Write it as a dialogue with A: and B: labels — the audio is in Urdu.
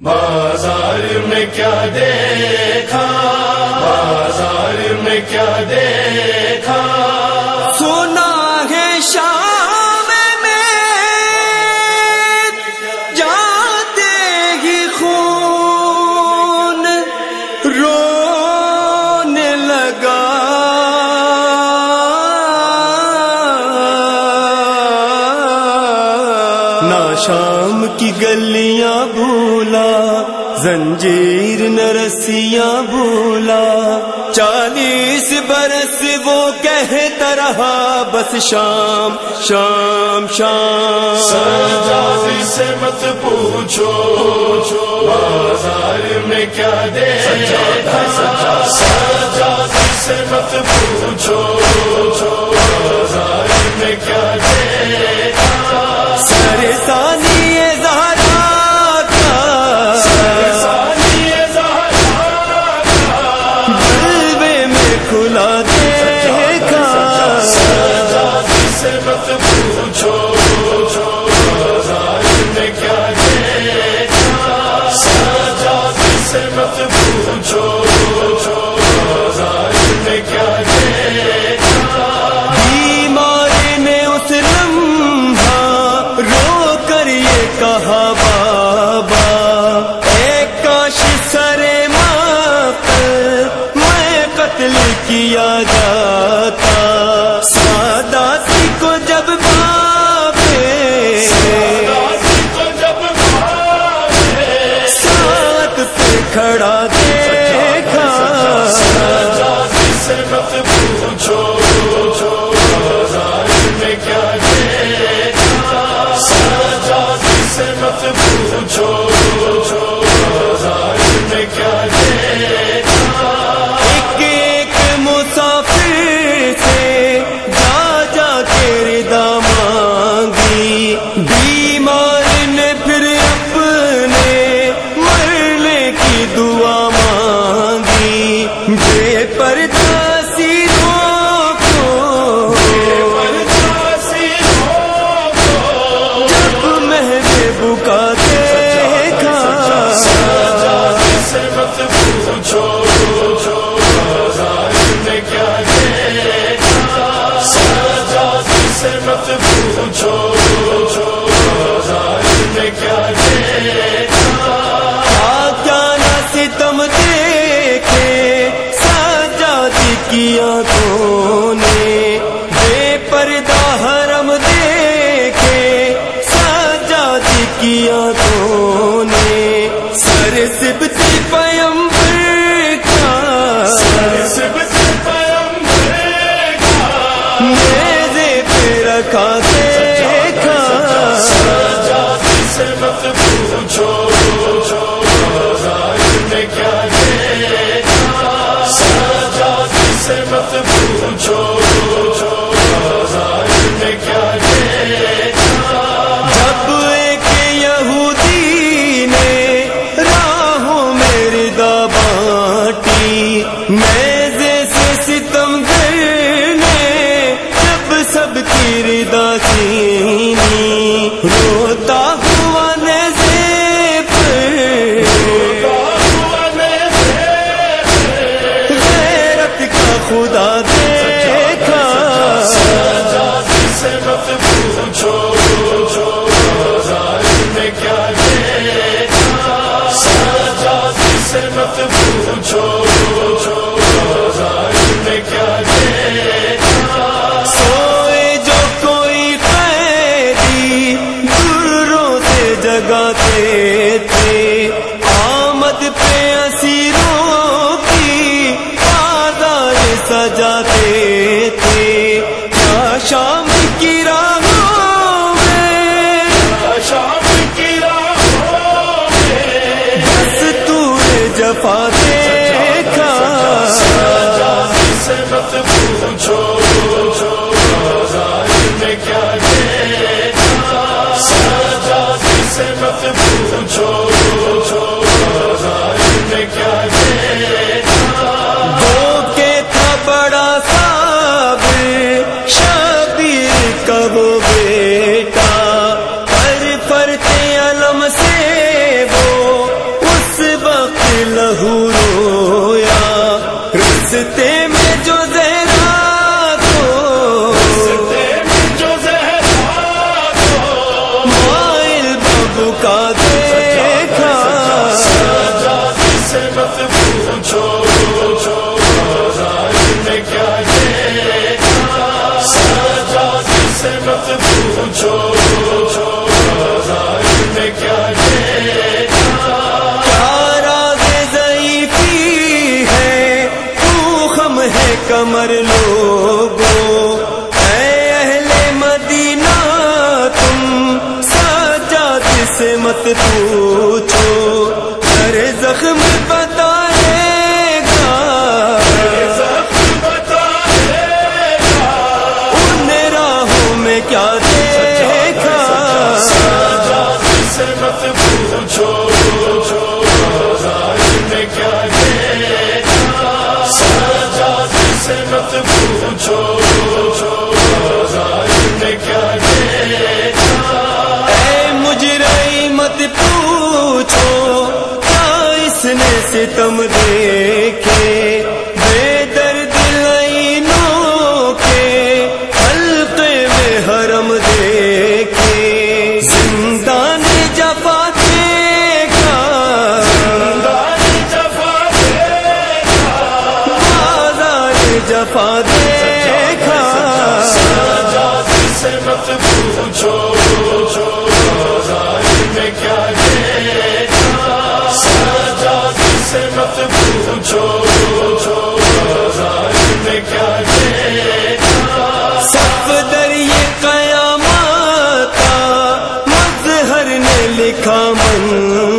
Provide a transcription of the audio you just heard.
A: بازار میں کیا دیکھا؟ بازار میں کیا دیکھا؟
B: سونا ہے شام میں جاتے ہی خون رونے لگا۔ ناشا شام کی گلیاں بھولا زنجیر نرسیاں رسیاں بھولا۔ چالیس برس وہ کہتا رہا بس شام شام شام۔
A: سجادی سے مت پوچھو بازار میں کیا دے سجادی سے مت پوچھو بازار میں کیا دے
B: سارے سانی
A: سے مت پوچھو۔
B: کھاتے بڑا چینی روتا کا خدا۔ سجاتے کمر لوگو اے اہل مدینہ تم سجاد سے مت پوچھو ہر زخم پر ستم
A: دے سے مت پوچھو میں کیا
B: نے لکھا من